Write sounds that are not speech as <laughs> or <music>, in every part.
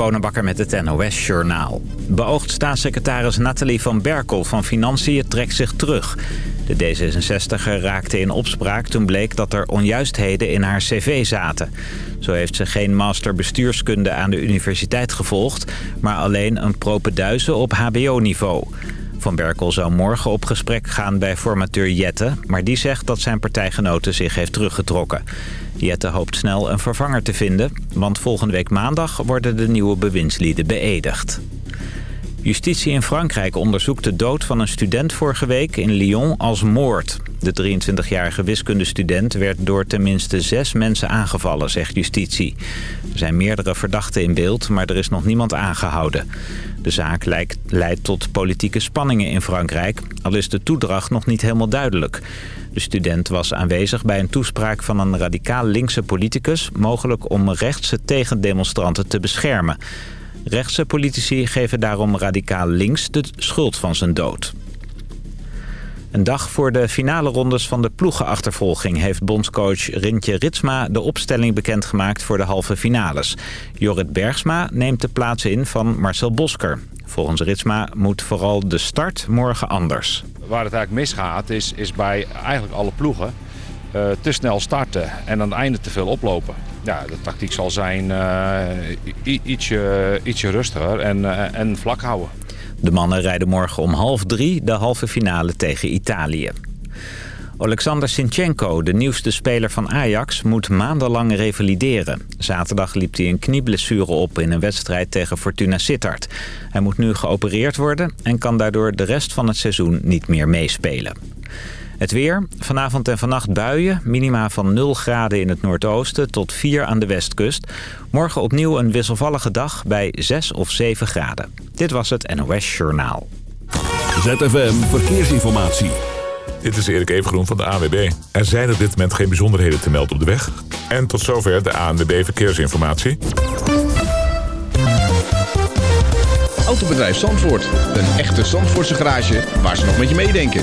Bonenbakker met het NOS Journaal. Beoogd staatssecretaris Nathalie van Berkel van Financiën trekt zich terug. De D66er raakte in opspraak toen bleek dat er onjuistheden in haar cv zaten. Zo heeft ze geen master bestuurskunde aan de universiteit gevolgd... maar alleen een propeduize op hbo-niveau. Van Berkel zou morgen op gesprek gaan bij formateur Jette... maar die zegt dat zijn partijgenote zich heeft teruggetrokken. Jette hoopt snel een vervanger te vinden... want volgende week maandag worden de nieuwe bewindslieden beëdigd. Justitie in Frankrijk onderzoekt de dood van een student vorige week in Lyon als moord. De 23-jarige wiskundestudent werd door tenminste zes mensen aangevallen, zegt justitie. Er zijn meerdere verdachten in beeld, maar er is nog niemand aangehouden. De zaak leidt tot politieke spanningen in Frankrijk, al is de toedracht nog niet helemaal duidelijk. De student was aanwezig bij een toespraak van een radicaal linkse politicus... mogelijk om rechtse tegendemonstranten te beschermen. Rechtse politici geven daarom radicaal links de schuld van zijn dood. Een dag voor de finale rondes van de ploegenachtervolging... heeft bondscoach Rintje Ritsma de opstelling bekendgemaakt voor de halve finales. Jorrit Bergsma neemt de plaats in van Marcel Bosker. Volgens Ritsma moet vooral de start morgen anders. Waar het eigenlijk misgaat is, is bij eigenlijk alle ploegen uh, te snel starten en aan het einde te veel oplopen. Ja, de tactiek zal zijn uh, ietsje, ietsje rustiger en, uh, en vlak houden. De mannen rijden morgen om half drie de halve finale tegen Italië. Alexander Sinchenko, de nieuwste speler van Ajax, moet maandenlang revalideren. Zaterdag liep hij een knieblessure op in een wedstrijd tegen Fortuna Sittard. Hij moet nu geopereerd worden en kan daardoor de rest van het seizoen niet meer meespelen. Het weer. Vanavond en vannacht buien. Minima van 0 graden in het noordoosten tot 4 aan de westkust. Morgen opnieuw een wisselvallige dag bij 6 of 7 graden. Dit was het NOS Journaal. ZFM Verkeersinformatie. Dit is Erik Evengroen van de AWB. Er zijn op dit moment geen bijzonderheden te melden op de weg. En tot zover de ANWB Verkeersinformatie. Autobedrijf Zandvoort. Een echte Zandvoortse garage waar ze nog met je meedenken.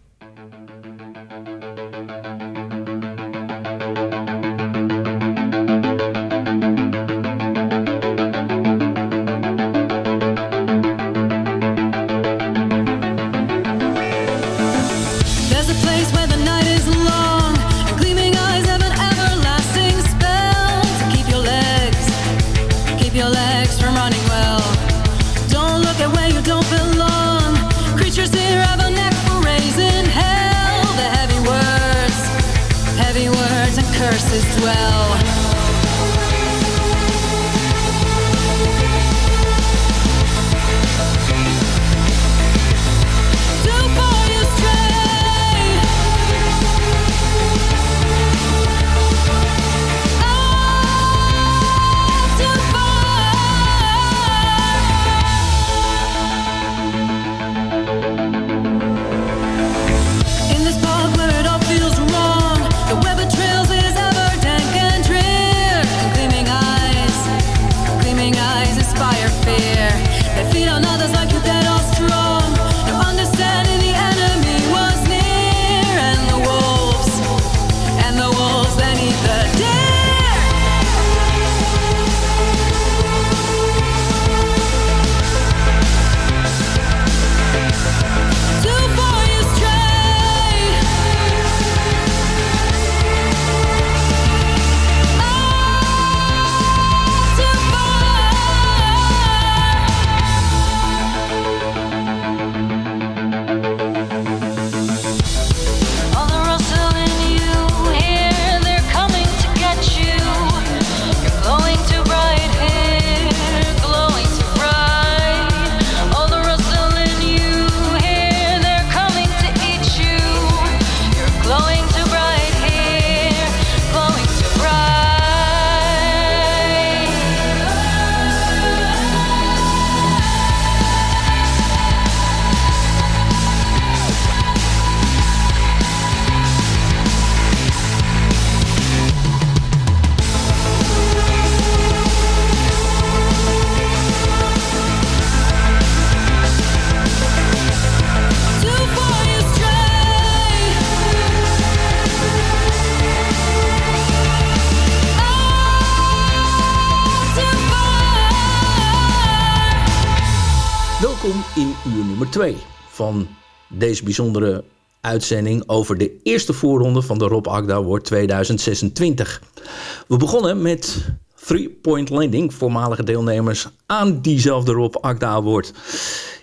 2 van deze bijzondere uitzending over de eerste voorronde van de Rob Agda Award 2026. We begonnen met Three Point Landing, voormalige deelnemers aan diezelfde Rob Agda Award.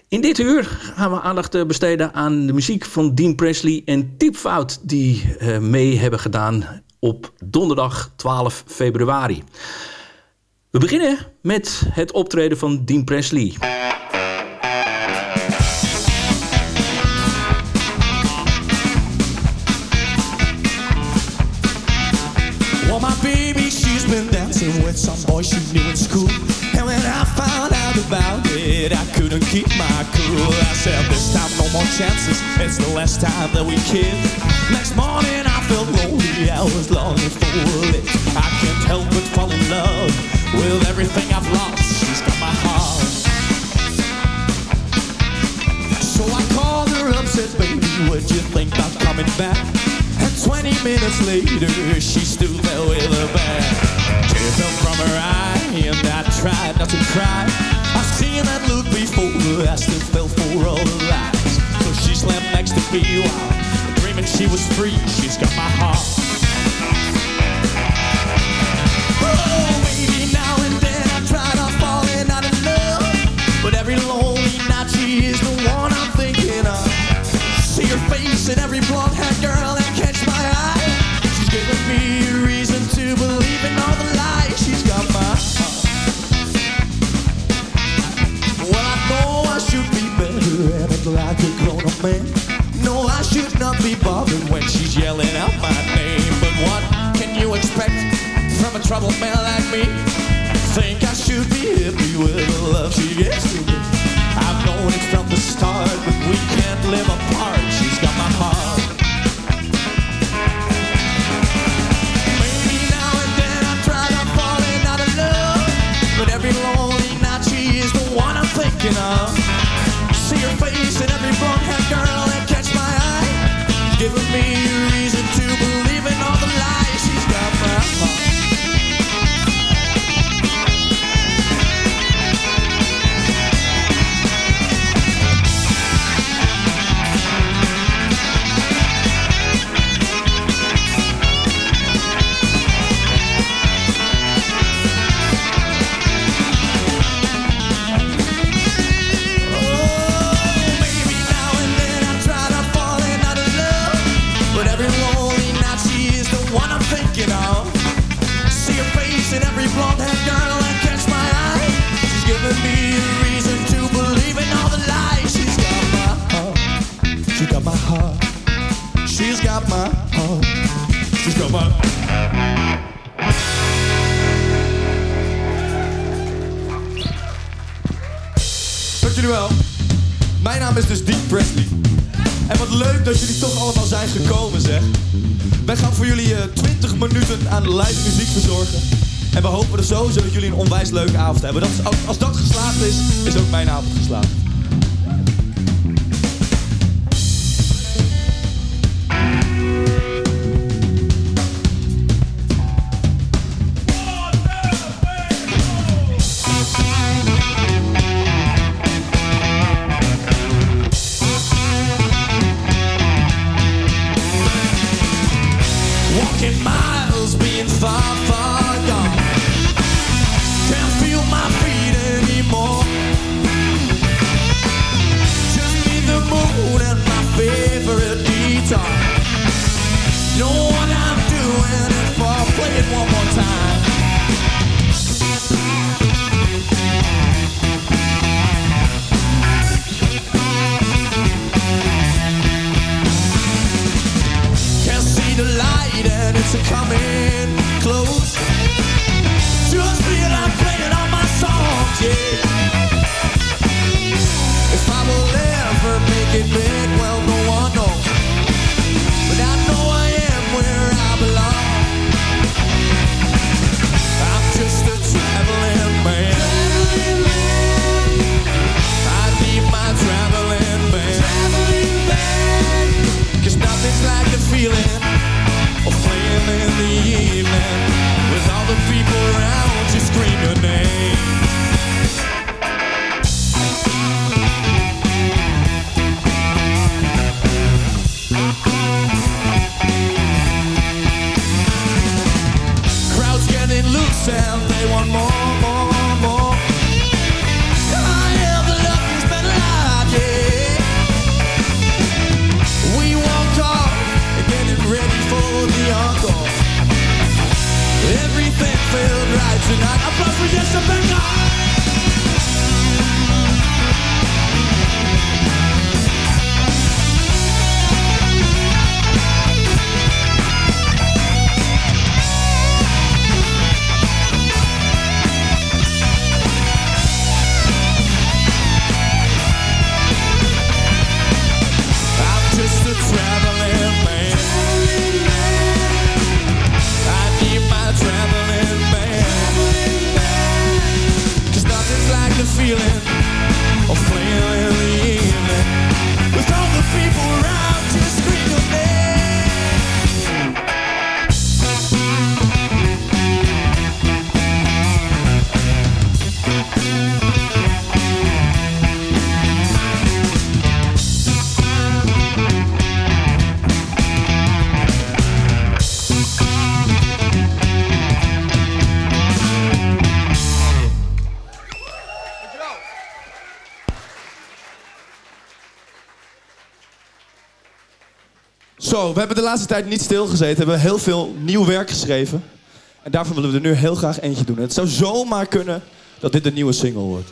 In dit uur gaan we aandacht besteden aan de muziek van Dean Presley en Tipfout die uh, mee hebben gedaan op donderdag 12 februari. We beginnen met het optreden van Dean Presley. Boy she knew in school. And when I found out about it, I couldn't keep my cool. I said, this time no more chances. It's the last time that we kiss. Next morning I felt lonely. I was longing for it. I can't help but fall in love with everything I've lost. She's got my heart. So I called her up, said, baby, would you think about coming back? 20 minutes later, she stood there with a bag. Tears fell from her eye, and I tried not to cry. I've seen that look before, I still fell for all the lies. So she slammed next to me while dreaming she was free. She's got my heart. Oh, baby, now and then I try but every lonely night she is the one I'm thinking of. See her face in every blonde haired man. No, I should not be bothered when she's yelling out my name. But what can you expect from a troubled man like me? Think I should be happy with the love she gives to me. I've known it from the start, but we can't live apart. Leuke avond hebben. Dat als, als dat geslaagd is, is ook mijn avond geslaagd. We hebben de laatste tijd niet stilgezeten. We hebben heel veel nieuw werk geschreven. En daarvoor willen we er nu heel graag eentje doen. Het zou zomaar kunnen dat dit de nieuwe single wordt.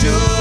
sure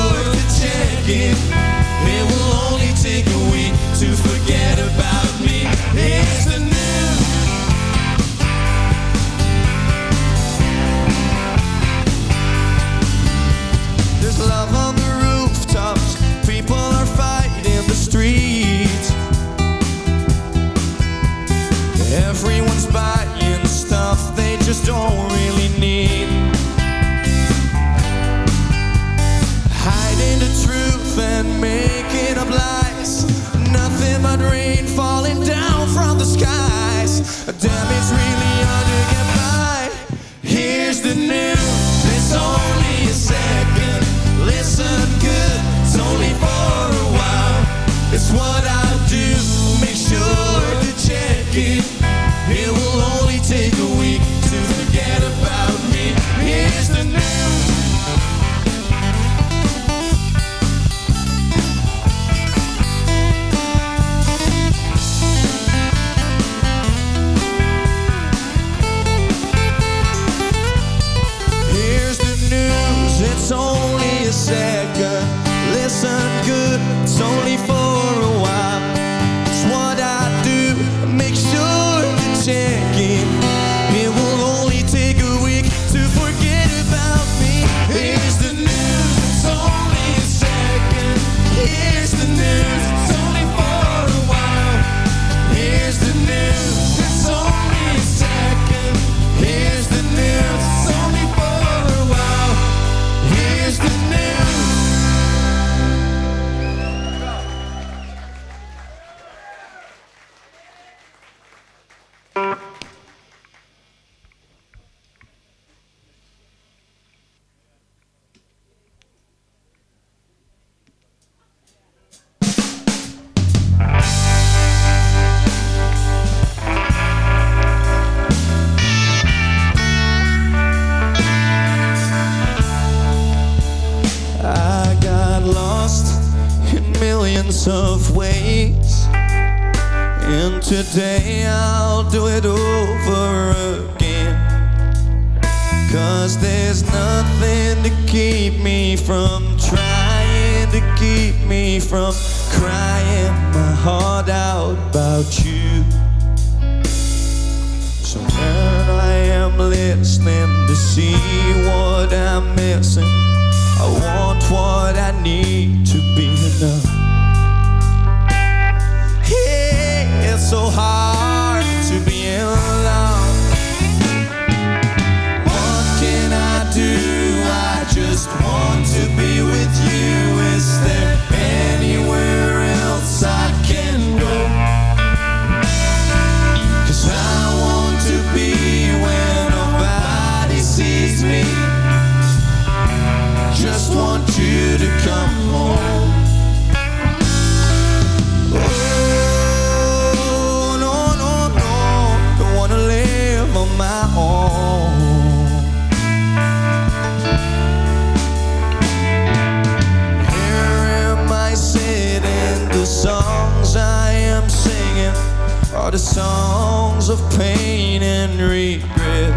are the songs of pain and regret.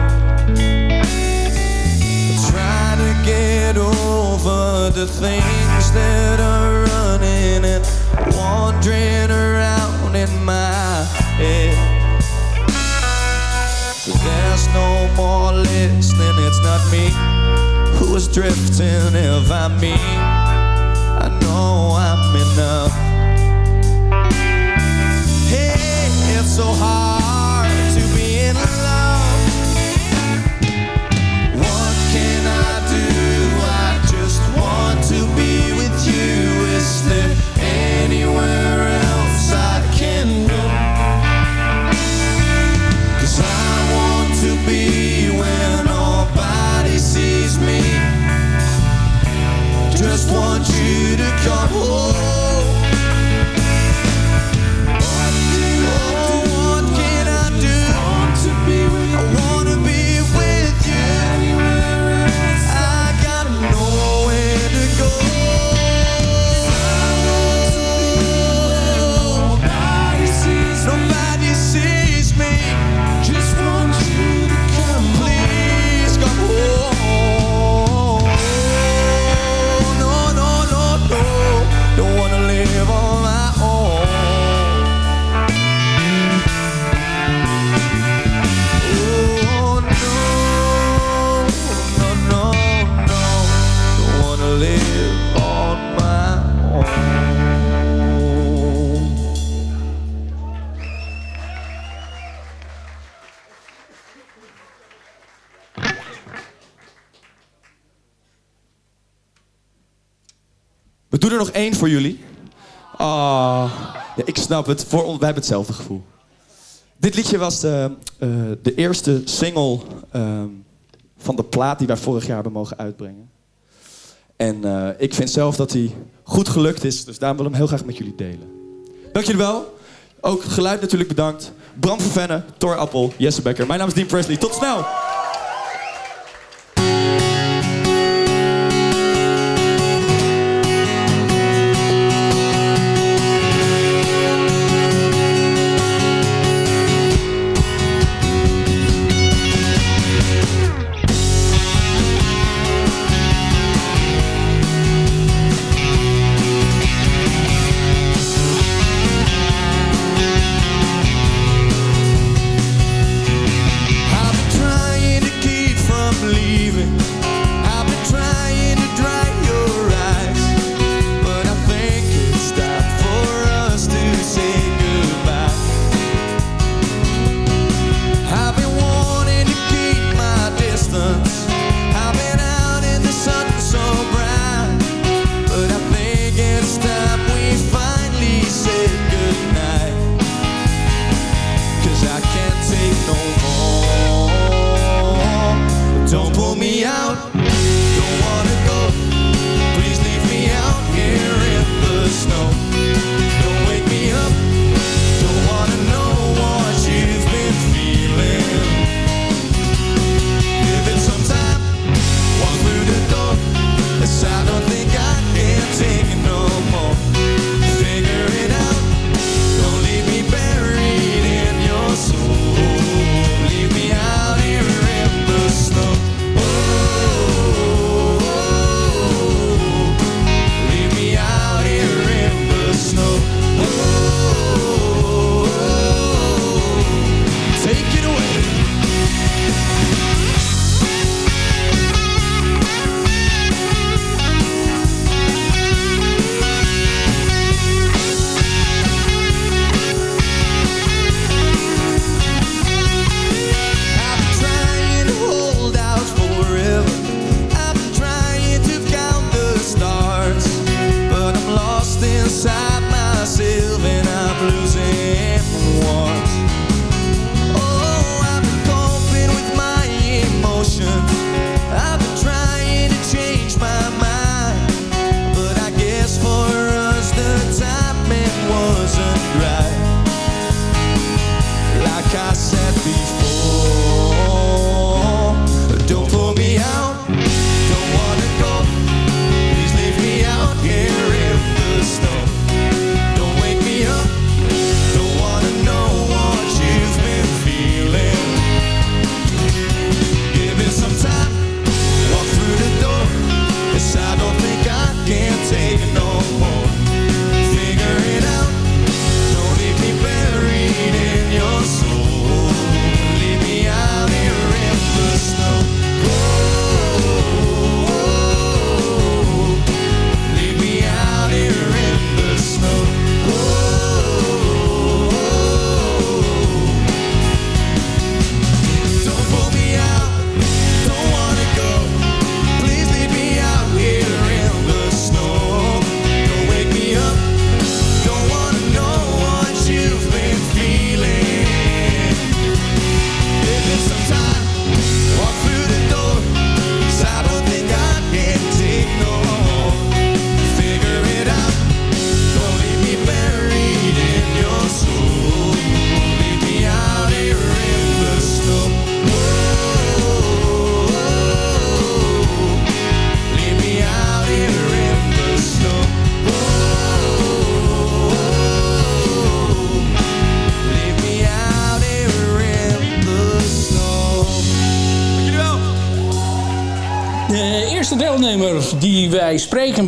Try to get over the things that are running and wandering around in my head. So there's no more listening, it's not me who is drifting if I me. I know I'm enough. So hard We doen er nog één voor jullie. Ah, ja, ik snap het. Wij hebben hetzelfde gevoel. Dit liedje was de, eh, de eerste single ehm, van de plaat die wij vorig jaar hebben mogen uitbrengen. En eh, ik vind zelf dat hij goed gelukt is, dus daarom wil ik hem heel graag met jullie delen. Dank jullie wel. Ook geluid natuurlijk bedankt. Bram van Venne, Thor Appel, Jesse Becker. Mijn naam is Dean Presley. Tot snel!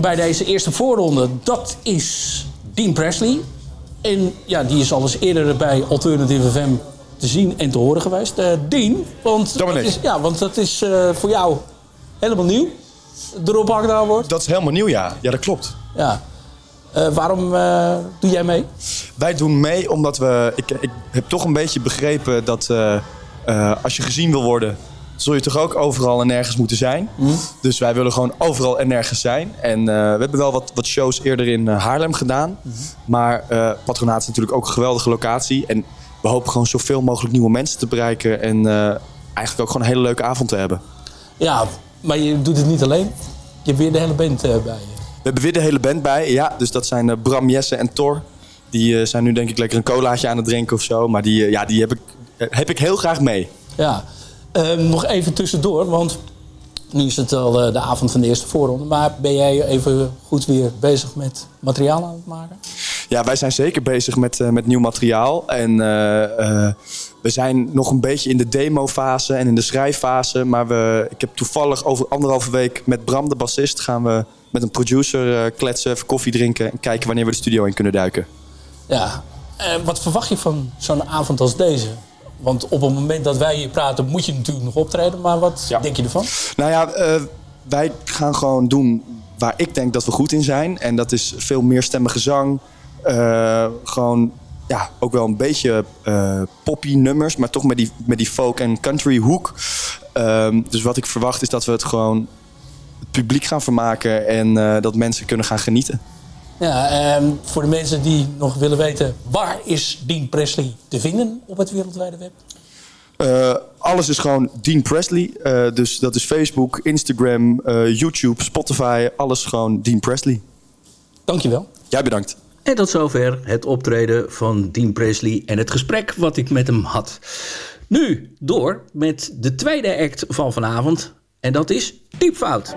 Bij deze eerste voorronde, dat is Dean Presley. En ja, die is al eens eerder bij Alternative FM te zien en te horen geweest. Uh, Dean, want dat, is, ja, want dat is uh, voor jou helemaal nieuw. De Rob Agda wordt. Dat is helemaal nieuw, ja. Ja, dat klopt. Ja. Uh, waarom doe jij mee? Wij doen mee omdat we... Ik, ik heb toch een beetje begrepen dat als je gezien wil worden zul je toch ook overal en nergens moeten zijn. Mhm. Dus wij willen gewoon overal en nergens zijn. En uh, we hebben wel wat, wat shows eerder in uh, Haarlem gedaan. Mhm. Maar uh, Patronaat is natuurlijk ook een geweldige locatie. En we hopen gewoon zoveel mogelijk nieuwe mensen te bereiken. En eigenlijk ook gewoon een hele leuke avond te hebben. Ja, maar je doet het niet alleen. Je hebt weer de hele band bij je. We hebben weer de hele band bij, ja. Dus dat zijn Bram, Jesse en Thor. Die zijn nu denk ik lekker een colaatje aan het drinken of zo. Maar die, ja, die heb, ik, heb ik heel graag mee. Ja, nog even tussendoor, want nu is het al eh, de avond van de eerste voorronde. Maar ben jij even goed weer bezig met materiaal aan het maken? Ja, wij zijn zeker bezig met, uh, met nieuw materiaal. En uh, we zijn nog een beetje in de demo-fase en in de schrijffase. Maar we, ik heb toevallig over anderhalve week met Bram, de bassist, gaan we met een producer kletsen, even koffie drinken en kijken wanneer we de studio in kunnen duiken. Ja, wat verwacht je van zo'n avond als deze? Want op het moment dat wij hier praten, moet je natuurlijk nog optreden. Maar wat denk je ervan? Nou ja, uh, wij gaan gewoon doen waar ik denk dat we goed in zijn. En dat is veel meer stemmige zang. Uh, gewoon ja, ook wel een beetje uh, poppy nummers, maar toch met die, met die folk en country hoek. Uh, dus wat ik verwacht is dat we het gewoon het publiek gaan vermaken en dat mensen kunnen gaan genieten. Ja, um, voor de mensen die nog willen weten, waar is Dean Presley te vinden op het wereldwijde web? Uh, alles is gewoon Dean Presley. Uh, dus dat is Facebook, Instagram, uh, YouTube, Spotify. Alles gewoon Dean Presley. Dankjewel. Jij bedankt. En tot zover het optreden van Dean Presley en het gesprek wat ik met hem had. Nu door met de tweede act van vanavond. En dat is Diepfout.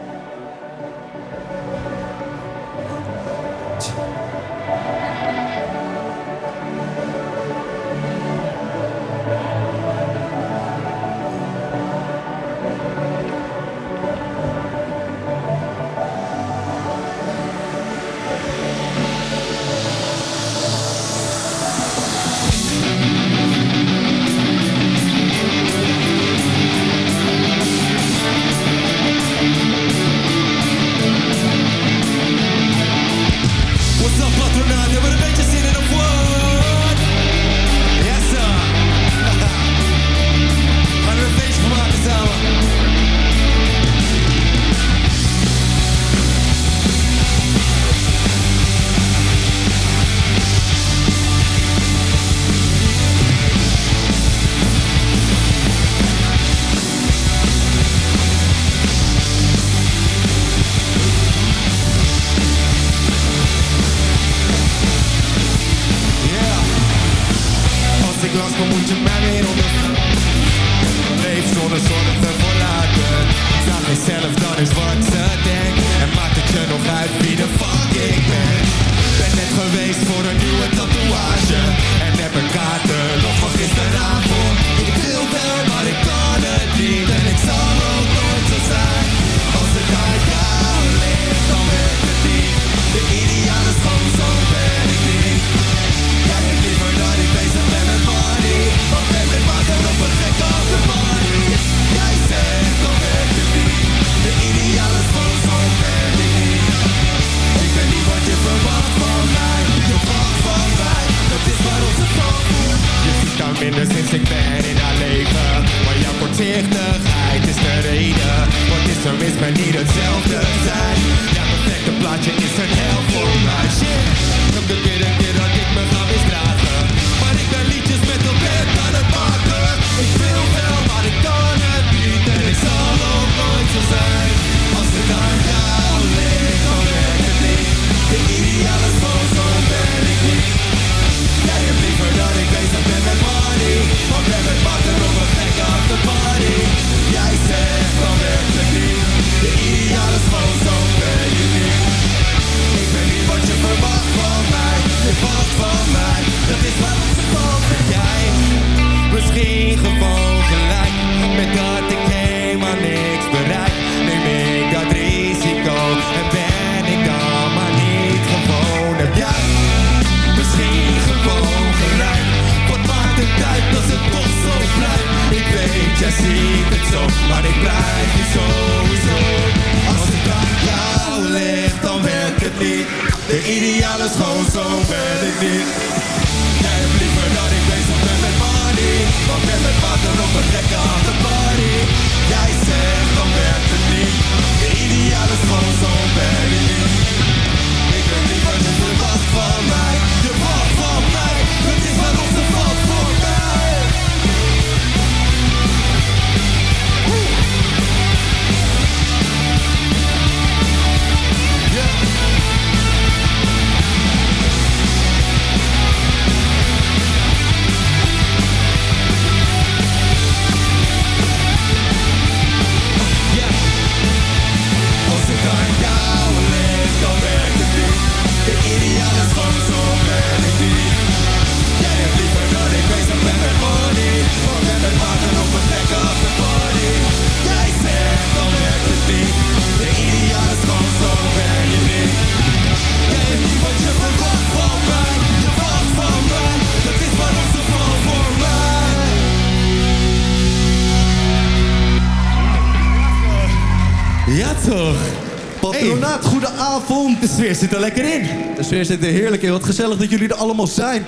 Zit er lekker in. De sfeer zit er heerlijk in. Wat gezellig dat jullie er allemaal zijn.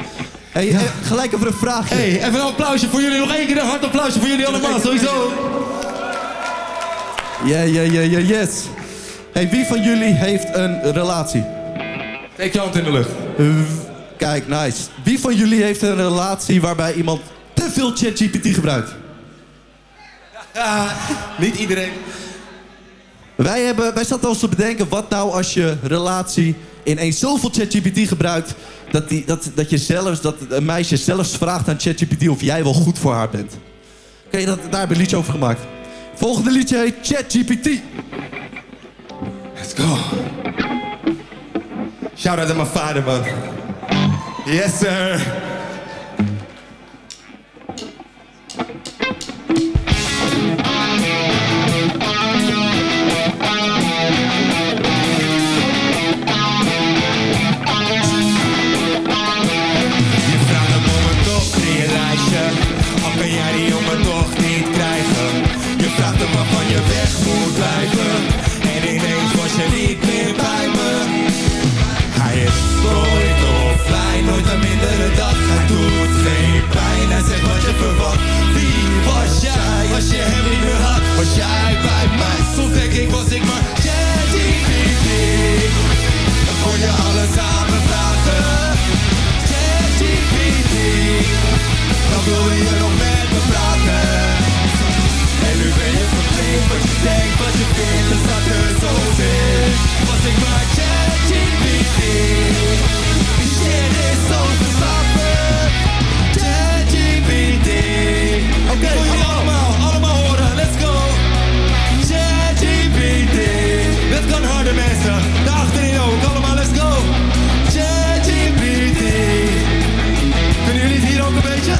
Hey, eh, gelijk even een vraagje. Hey, even een applausje voor jullie. Nog één keer een hard applausje voor jullie allemaal, sowieso. Ja, ja, ja, ja, yes. Hey, wie van jullie heeft een relatie? Steek je hand in de lucht. Kijk, nice. Wie van jullie heeft een relatie waarbij iemand te veel ChatGPT gebruikt? Ja, niet iedereen. Wij, hebben, wij zaten ons te bedenken, wat nou als je relatie ineens zoveel ChatGPT gebruikt... Dat, die, dat, dat, je zelfs, dat een meisje zelfs vraagt aan ChatGPT of jij wel goed voor haar bent. Oké, daar hebben we een liedje over gemaakt. Volgende liedje heet ChatGPT. Let's go. Shout out aan mijn vader, man. Yes, sir. Wilde je nog met me praten. En nu ben je verplicht wat je denkt, wat je vindt, staat er zo ik maar.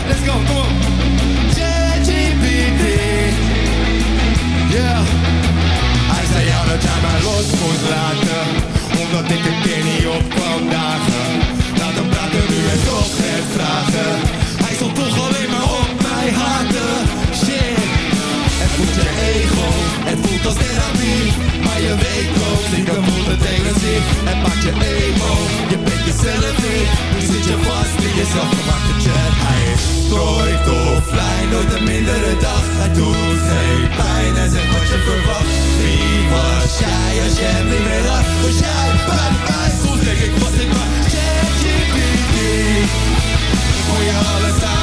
Let's go, op. ChatGPT. Yeah. Hij jou dat jij mij los moest laten Omdat ik een keer niet op kwam dagen. Laat hem praten nu en toch net vragen. Hij zal toch alleen maar op mij haten Shit. Het voelt je ego Het voelt als therapie. Maar je weet ook Stiekem voelt het depressief Het maakt je emo. Je bent jezelf niet Nu zit je vast in jezelf gemaakte chat Hij is nooit offline Nooit een mindere dag. Hij doet geen pijn Hij zegt wat je verwacht. Wie was jij als je hem niet meer had Was jij bij mij Soms denk ik was ik maar ChatGPT Kon je alles aan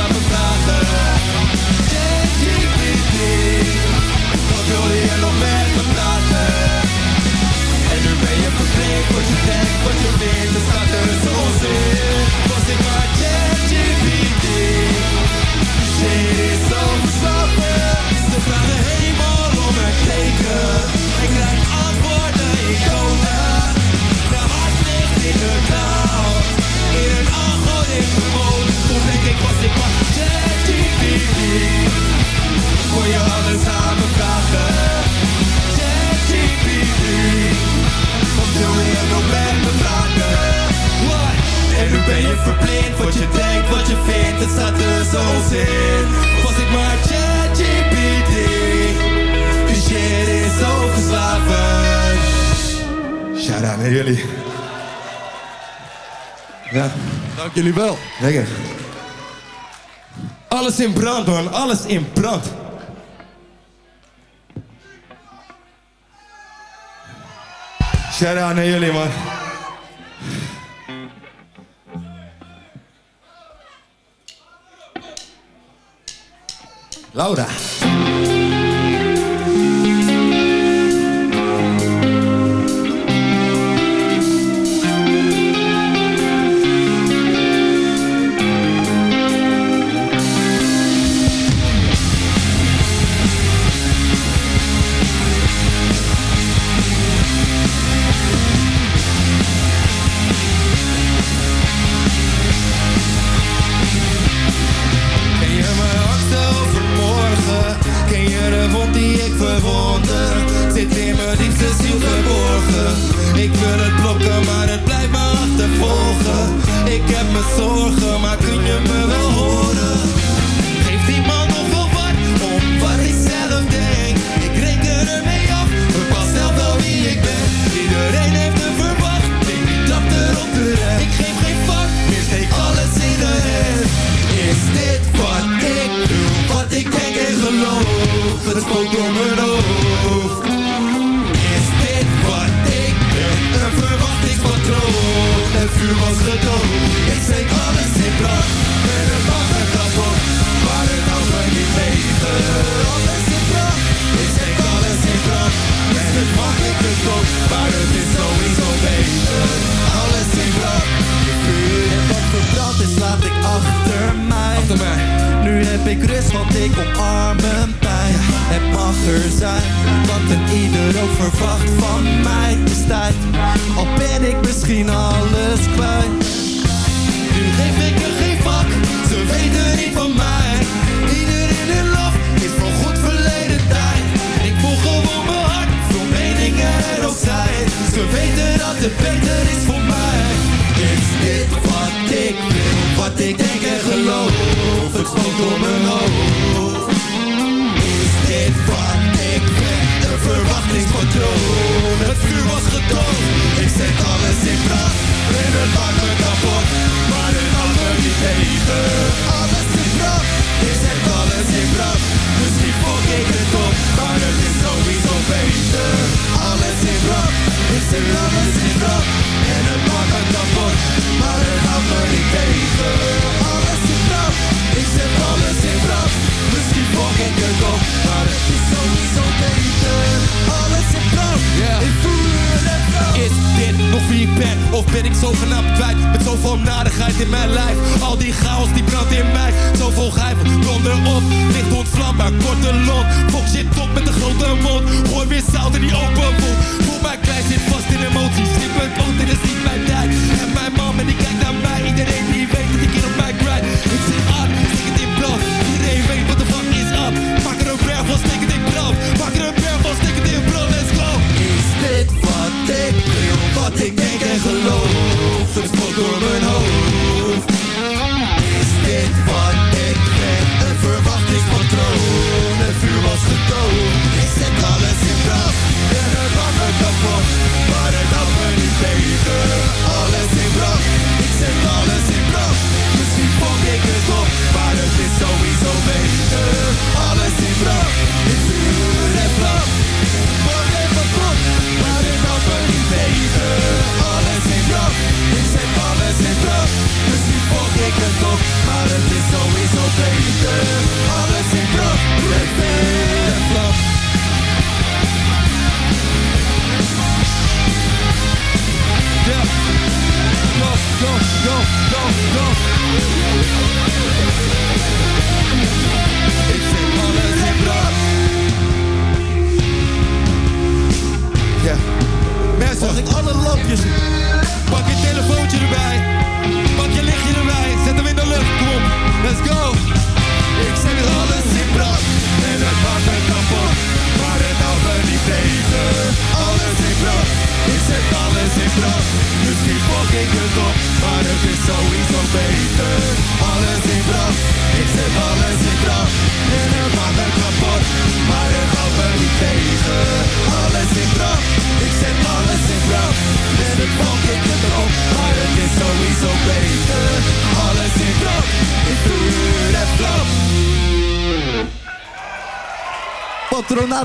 wat je denkt Wat je vindt Het staat er zo in Was ik maar ChatGPT Shit is verslavend Ze vragen helemaal om het teken Ik krijg antwoorden, iconen De hart ligt in de kou In een algoritme-mode Toen denk ik was ik maar ChatGPT Voor je alles aan me vragen. ChatGPT wil nog met me? What? En nu ben je verblind, wat je denkt, wat je vindt, het staat er zo zin. Was ik maar ChatGPT, Je shit is zo geslapen. Shout out jullie. Ja. Dank jullie wel. Lekker. Alles in brand man, alles in brand. Kära nej Eliman. Laura. Of ben ik zo genaamd kwijt met zoveel nadigheid in mijn lijf? Al die chaos die brandt in mij, zoveel geheim, donder op. Licht ontvlambaar, korte lont, fok shit top met een grote mond. hoor weer zout in die open mond. Voel mij klein, zit vast in emoties. Ik ben boot dit is niet mijn tijd. En mijn man en die kijkt naar mij, iedereen die weet dat ik hier op mij grind. Ik zit aan, stik het in brand, iedereen weet wat de fuck is up. Pak er een berg van, stik het in brand. Pak er een berg van, stik het in brand, let's go. Is dit wat ik wil, wat ik denk? the ghost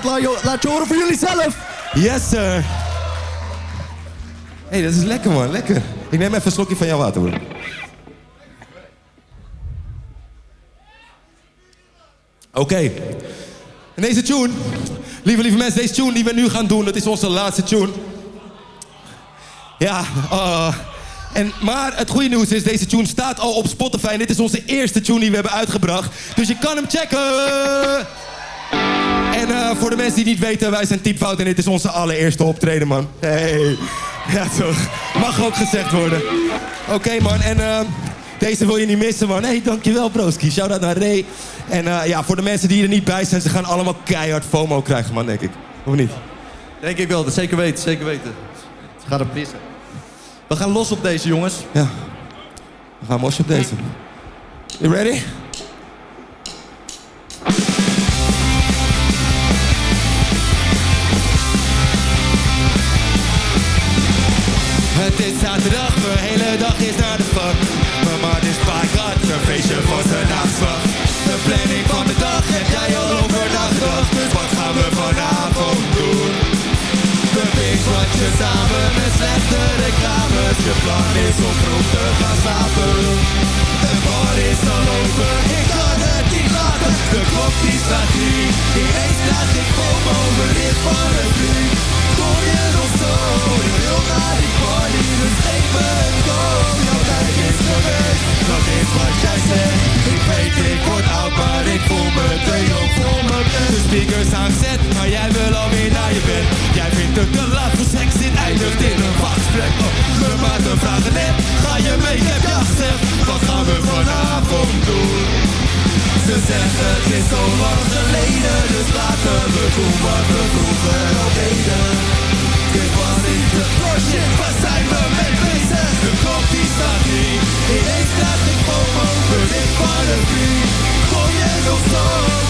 laat je, laat horen voor jullie zelf. Yes, sir. hey, dat is lekker, man. Lekker. Ik neem even een slokje van jouw water, hoor. Oké. En deze tune, lieve, lieve mensen, deze tune die we nu gaan doen, dat is onze laatste tune. Ja, uh, en, maar het goede nieuws is, deze tune staat al op Spotify. Dit is onze eerste tune die we hebben uitgebracht. Dus je kan hem checken. En uh, voor de mensen die niet weten, wij zijn Typfout en dit is onze allereerste optreden, man. Hey. Ja, toch. Mag ook gezegd worden. Oké, okay, man. En uh, deze wil je niet missen, man. Hey, dankjewel, broski. Shout-out naar Ray. En uh, ja, voor de mensen die er niet bij zijn, ze gaan allemaal keihard FOMO krijgen, man, denk ik. Of niet? Denk ik wel. Dat zeker weten, zeker weten. Ze gaan er pissen. We gaan los op deze, jongens. Ja. We gaan los op deze. You ready? Is de. Mijn man is paard, een feestje voor zijn nachtslag. De planning van de dag heb jij al overdag gedacht. Dus wat gaan we vanavond doen? De binge samen met slechte reclames. Je plan is om vroeg te gaan slapen. De bar is al open, De klok die slaat drie, ineens krijg ik FOMO bericht van een vriend. Kom je nog zo, ik wil naar die party, dus geef me een. Jouw tijd is geweest, dat is wat jij zegt. Ik weet, ik word oud, maar ik voel me te jong voor me bed. De speakers aangezet, maar jij wil alweer naar je bed. Jij vindt het te laat voor seks, dit eindigt in een. Oh, de maten vragen net, ga je mee, heb ja gezegd. Wat gaan we vanavond doen? Ze zeggen het is zo lang geleden, dus laten we doen wat we vroeger al deden. Dit was niet de project, waar zijn we mee bezig? De klok die staat niet, ineens krijg ik FOMO, van een vriend. Kom je nog zo,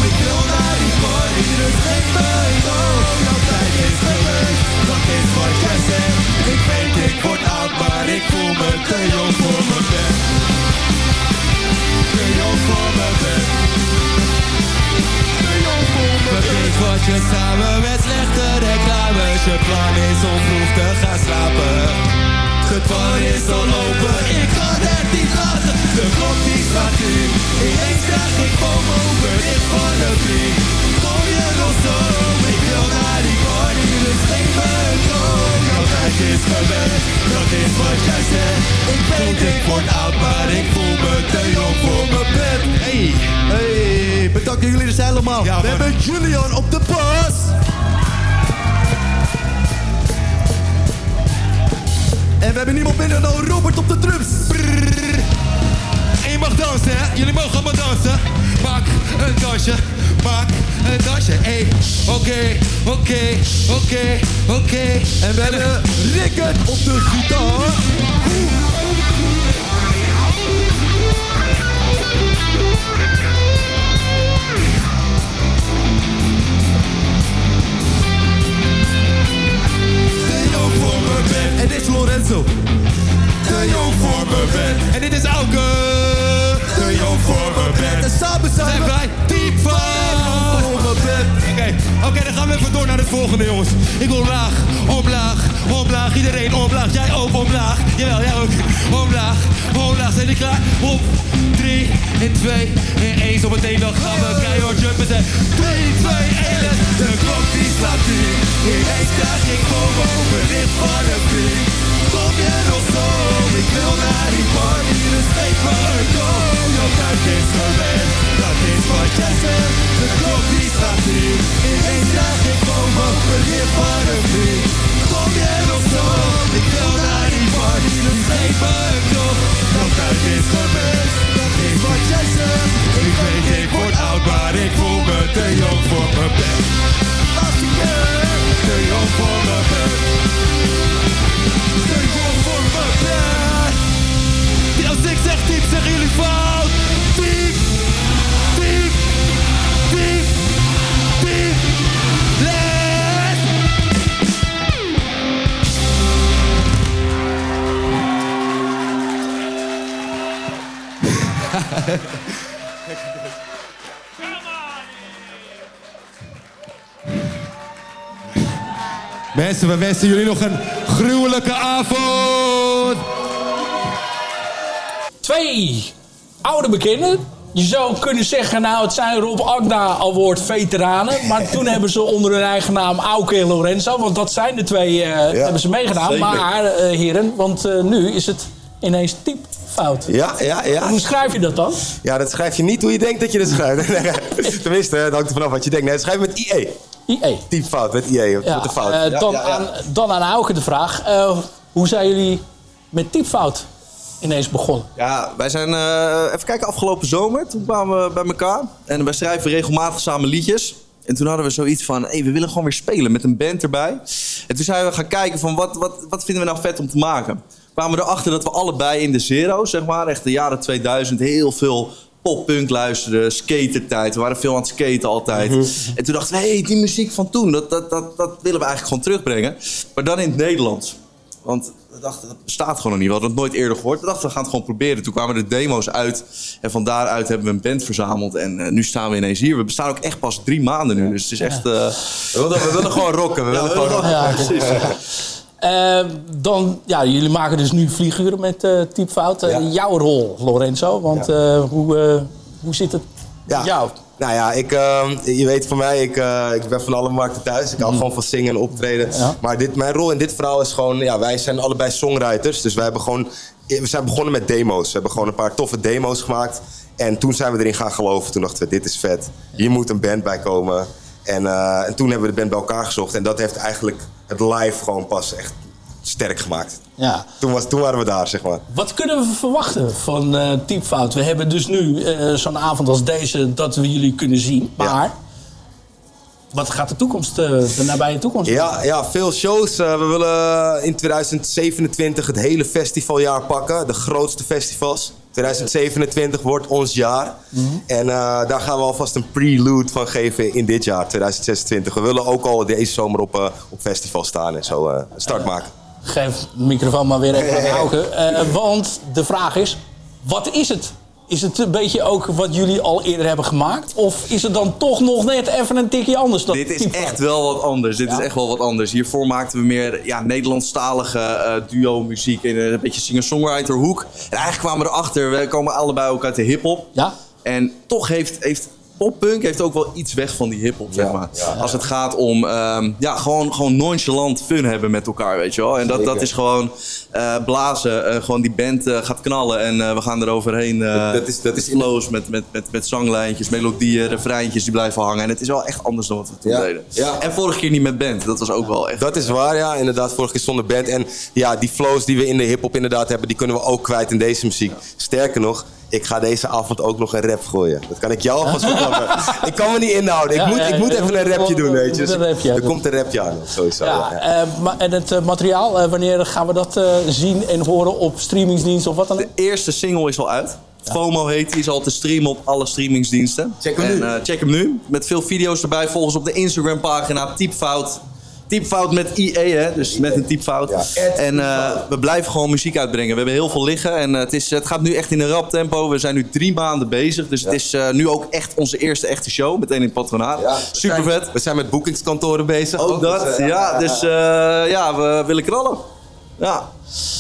ik wil naar die party, dus geef me een go. Jouw tijd is geweest, dat is wat jij zegt. Ik weet ik word oud, maar ik voel me te jong voor mijn bed. Te jong voor mijn bed. Weet wat je samen met slechte reclames. Je plan is om vroeg te gaan slapen. Het is al open, ik kan het niet laten. De klok die slaat nu, ineens krijg ik FOMO, bericht van een vriend. Kom je nog zo, ik wil naar die party, dus geef me een go. Jouw tijd is geweest, dat is wat jij zegt. Ik weet ik word oud, maar ik voel me te jong voor mijn bed. Hey, jullie dus helemaal. Ja, We hebben Julian op de bas. En we hebben niemand minder dan Robert op de drums. En je mag dansen, hè? Jullie mogen allemaal dansen. Maak een dansje, maak een dansje. Hey, oké, oké, oké, oké. En we hebben Rickert op de gitaar. Dit is Lorenzo. te jong voor mijn bed. En dit is Auke. Te jong voor mijn En bed. samen zijn wij diep van. Oké, oké, dan gaan we even door naar het volgende, jongens. Ik wil omlaag, omlaag, omlaag. Iedereen omlaag. Jij ook omlaag. Jawel, jij ook. Omlaag, omlaag. Zijn jullie klaar? Op 3, in 2, in 1. Zometeen dan gaan we keihard jumpen. Zijn 3, 2, 1. De klok die slaat nu, ineens krijg ik FOMO, bericht van een. Kom je nog zo, ik wil naar die party, dus geef me een go. Jouw tijd is geweest, dat is wat jij zegt. De klok die slaat nu, ineens krijg ik bericht van een vriend. Kom je nog zo, ik wil naar die party, dus geef me een go. Jouw tijd is dat is wat jij zegt. Ik weet ik word oud, maar Mensen, we wensen jullie nog een gruwelijke avond. Twee oude bekenden. Je zou kunnen zeggen, nou het zijn Rob Agda Award veteranen. Maar toen hebben ze onder hun eigen naam Auke en Lorenzo. Want dat zijn de twee, eh, hebben ze meegedaan. zeker. Maar eh, heren, want eh, nu is het ineens typfout. Ja, ja, ja. Hoe schrijf je dat dan? Ja, dat schrijf je niet hoe je denkt dat je het schrijft. <laughs> Tenminste, het hangt er vanaf wat je denkt. Nee, dat schrijf je met IE. IE. Typfout, met IE. Ja, met de fout. eh, dan, ja, ja. Aan, dan aan de vraag. eh, hoe zijn jullie met typfout ineens begonnen? Ja, wij zijn eh, even kijken afgelopen zomer. Toen kwamen we bij elkaar. En wij schrijven regelmatig samen liedjes. En toen hadden we zoiets van, hey, we willen gewoon weer spelen met een band erbij. En toen zijn we gaan kijken van, wat, wat, wat vinden we nou vet om te maken? Kwamen we erachter dat we allebei in de zero, zeg maar, echt de jaren 2000, heel veel poppunk luisterden, skatertijd. We waren veel aan het skaten altijd. Mhm. En toen dachten we, hey, die muziek van toen, dat, dat, dat, dat willen we eigenlijk gewoon terugbrengen. Maar dan in het Nederlands. Want we dachten, dat bestaat gewoon nog niet. We hadden het nooit eerder gehoord. We dachten, we gaan het gewoon proberen. Toen kwamen de demo's uit. En van daaruit hebben we een band verzameld. En eh, nu staan we ineens hier. We bestaan ook echt pas drie maanden nu. Dus het is echt... eh, We, willen, we willen gewoon rocken. We willen gewoon rocken. Ja, precies. <laughs> Eh, dan, ja, jullie maken dus nu vlieguren met eh typfout. Jouw rol, Lorenzo. Want eh, hoe, eh, hoe zit het met jou? Nou ja, ik, ehm, je weet van mij, ik, ik ben van alle markten thuis. Ik hou gewoon van zingen en optreden. Maar dit, mijn rol in dit verhaal is gewoon, ja, wij zijn allebei songwriters. Dus wij hebben gewoon, we zijn begonnen met demo's. We hebben gewoon een paar toffe demo's gemaakt. En toen zijn we erin gaan geloven. Toen dachten we, dit is vet. Hier moet een band bij komen. En, en toen hebben we de band bij elkaar gezocht. En dat heeft eigenlijk het live gewoon pas echt sterk gemaakt. Ja. Toen, was, toen waren we daar, zeg maar. Wat kunnen we verwachten van eh typfout? We hebben dus nu eh, zo'n avond als deze dat we jullie kunnen zien. Maar wat gaat de toekomst, eh, de nabije toekomst? Ja, ja veel shows. Eh, we willen in 2027 het hele festivaljaar pakken. De grootste festivals. 2027 wordt ons jaar. En eh, daar gaan we alvast een prelude van geven in dit jaar, 2026. We willen ook al deze zomer op, eh, op festival staan en zo eh, een start maken. Geef de microfoon maar weer even aan <laughs> Auke. Eh, want de vraag is, wat is het? Is het een beetje ook wat jullie al eerder hebben gemaakt? Of is het dan toch nog net even een tikje anders? Dat Dit is echt wel wat anders. Dit is echt wel wat anders. Hiervoor maakten we meer ja, Nederlandstalige eh, duo-muziek in een beetje singer-songwriter hoek. En eigenlijk kwamen we erachter, we komen allebei ook uit de hip-hop. Ja. En toch heeft, heeft poppunk heeft ook wel iets weg van die hip-hop, zeg maar. Als het gaat om ehm, ja, gewoon, gewoon nonchalant fun hebben met elkaar, weet je wel. En dat, dat is gewoon eh, blazen. eh, gewoon die band eh, gaat knallen en we gaan er overheen. Dat is- dat is- flows met, met, met, met zanglijntjes, melodieën, refreintjes die blijven hangen. En het is wel echt anders dan wat we toen Ja. deden. Ja. En vorige keer niet met band. Dat was ook wel echt... Dat is waar, ja. Inderdaad, vorige keer zonder band. En ja, die flows die we in de hip-hop inderdaad hebben, die kunnen we ook kwijt in deze muziek. Sterker nog, ik ga deze avond ook nog een rap gooien. Dat kan ik jou alvast verklappen. <laughs> ik kan me niet inhouden. Ik Ja, moet, ja, ik moet ja, even een rapje doen, weet je. moet een Dus rapje, er komt een rapje aan, sowieso. Ja, ja. eh, maar, en het eh, materiaal, eh, wanneer gaan we dat eh, zien en horen op streamingsdiensten of wat dan ook? De eerste single is al uit. FOMO heet die, is al te streamen op alle streamingsdiensten. Check hem en, nu. eh, check hem nu. Met veel video's erbij. Volg ons op de Instagram pagina Typfout. Typfout met IE, hè? dus met een typfout. en eh, we blijven gewoon muziek uitbrengen. We hebben heel veel liggen en eh, het, is, het gaat nu echt in een rap tempo. We zijn nu drie maanden bezig, dus het is eh, nu ook echt onze eerste echte show. Meteen in het patronaat. Super vet. We zijn met boekingskantoren bezig. Ook dat, Dus, ja. Dus eh, ja, we willen knallen. Ja.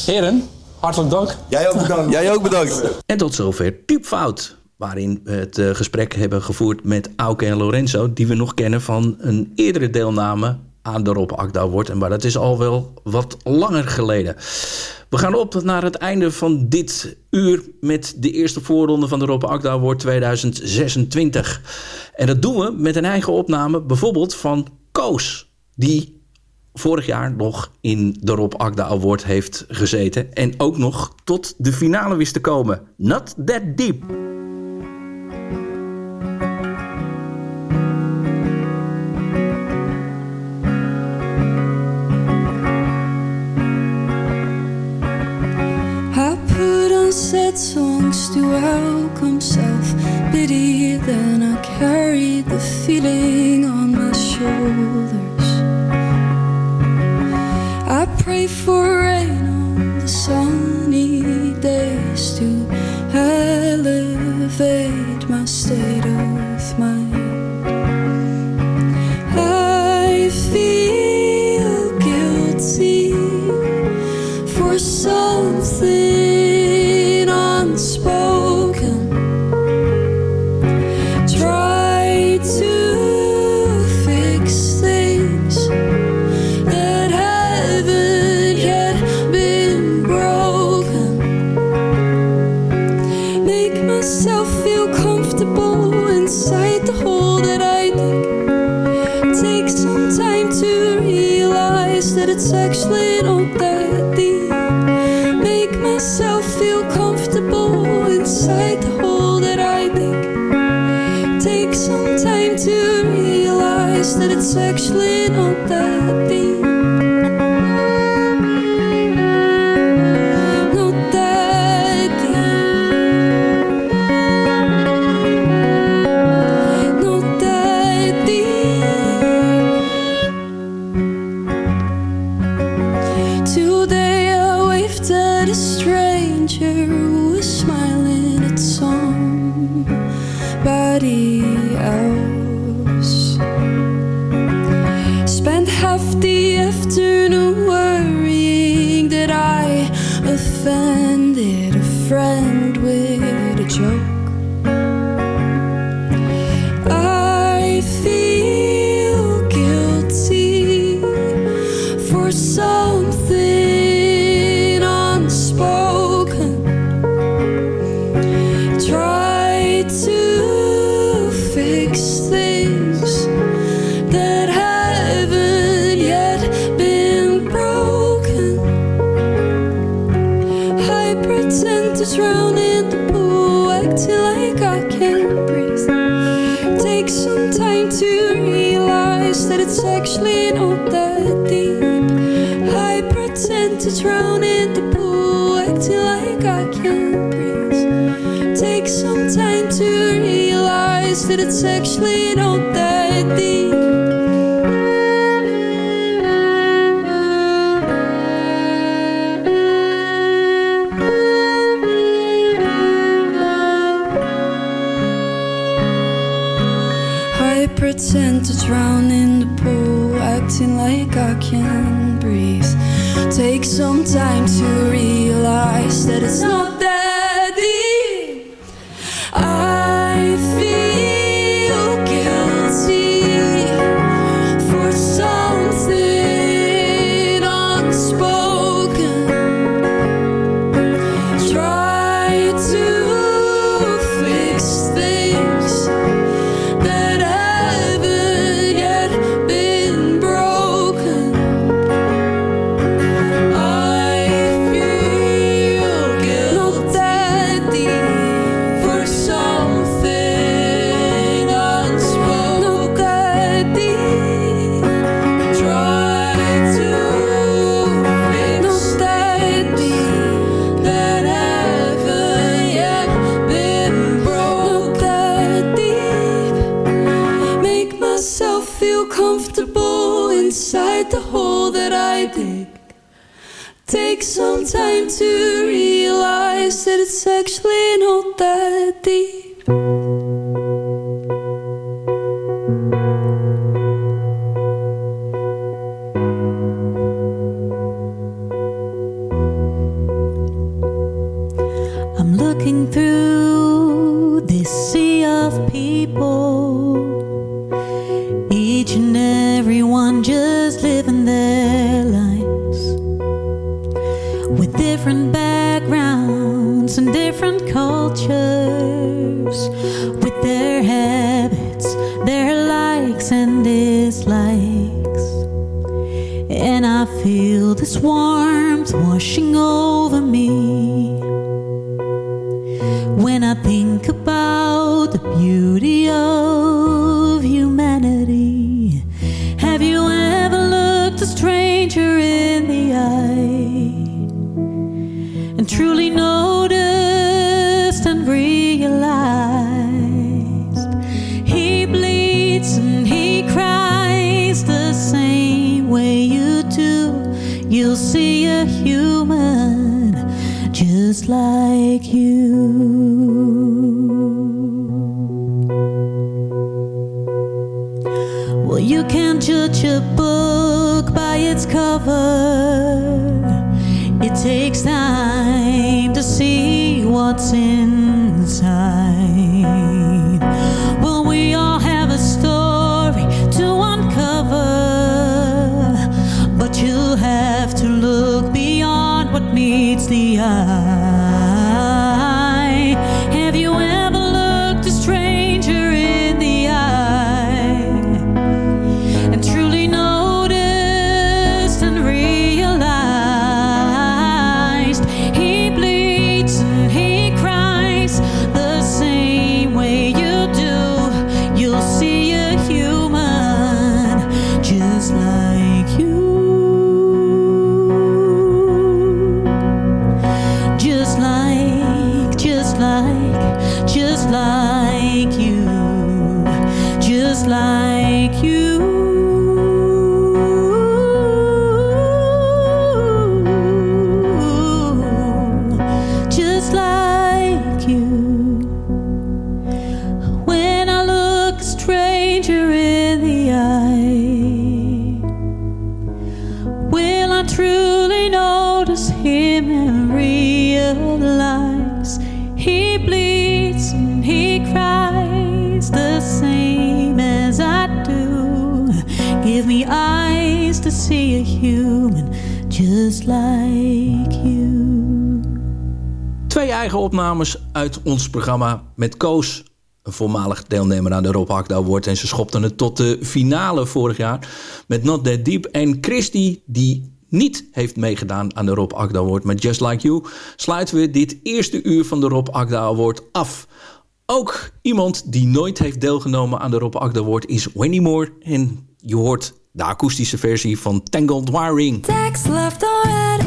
Heren, hartelijk dank. Jij ook bedankt. Jij ook bedankt. En tot zover Typfout. Waarin we het gesprek hebben gevoerd met Auke en Lorenzo. Die we nog kennen van een eerdere deelname aan de Rob Akda wordt. Maar dat is al wel wat langer geleden. We gaan op naar het einde van dit uur met de eerste voorronde van de Rob Akda wordt 2026. En dat doen we met een eigen opname bijvoorbeeld van Koos. Die vorig jaar nog in de Rob Agda Award heeft gezeten. En ook nog tot de finale wist te komen. Not that deep. said songs to welcome self-pity Then I carried the feeling on my shoulders. I pray for rain on the sunny days To elevate my state of mind. I feel guilty for something whisper time to realize that it's actually not that deep. I pretend to drown in the pool acting like I can breathe. Take some time to realize that it's actually not that deep. Ons programma met Koos. Een voormalig deelnemer aan de Rob Hakda Award. En ze schopten het tot de finale vorig jaar. Met Not That Deep. En Christy, die niet heeft meegedaan aan de Rob Akda Award met Just Like You... sluiten we dit eerste uur van de Rob Akda Award af. Ook iemand die nooit heeft deelgenomen aan de Rob Akda Award is Wendy Moore. En je hoort de akoestische versie van Tangled Wiring.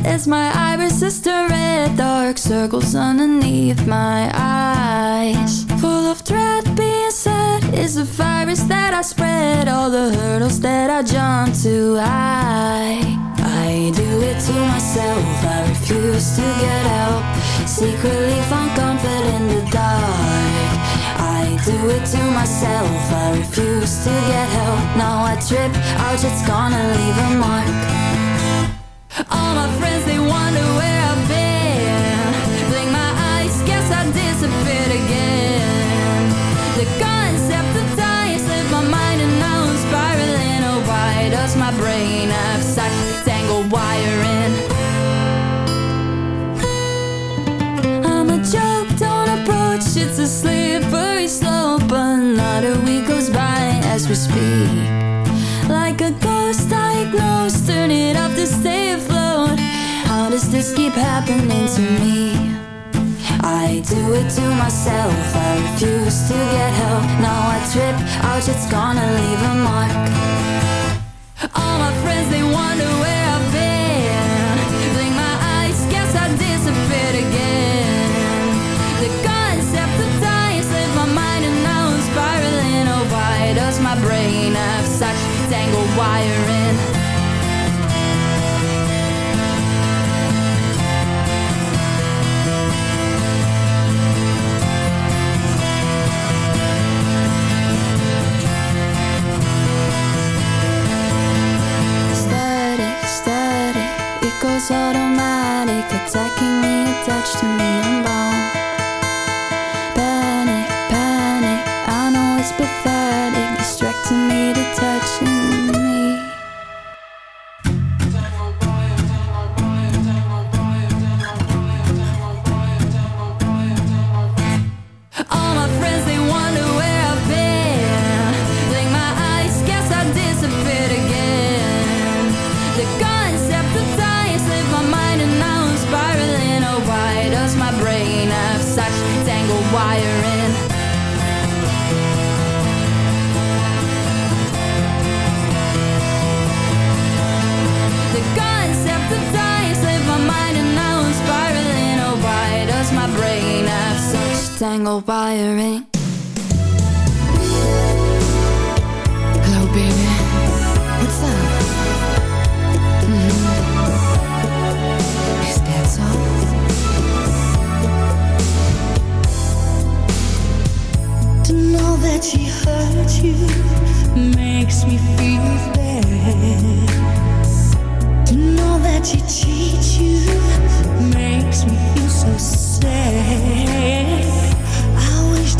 Is my iris sister red dark circles underneath my eyes. Full of dread being said is the virus that I spread all the hurdles that I jump to I I do it to myself I refuse to get help secretly find comfort in the dark. I do it to myself I refuse to get help. Now I trip ouch it's gonna leave a mark all my friends, they wonder where This keep happening to me? I do it to myself, I refuse to get help. Now I trip, ouch, it's gonna leave a mark. Automatic, attacking me, attached to me, tangled by Hello baby What's up? Mm -hmm. Is that so? To know that she hurt you Makes me feel bad To know that she cheats you Makes me feel so sad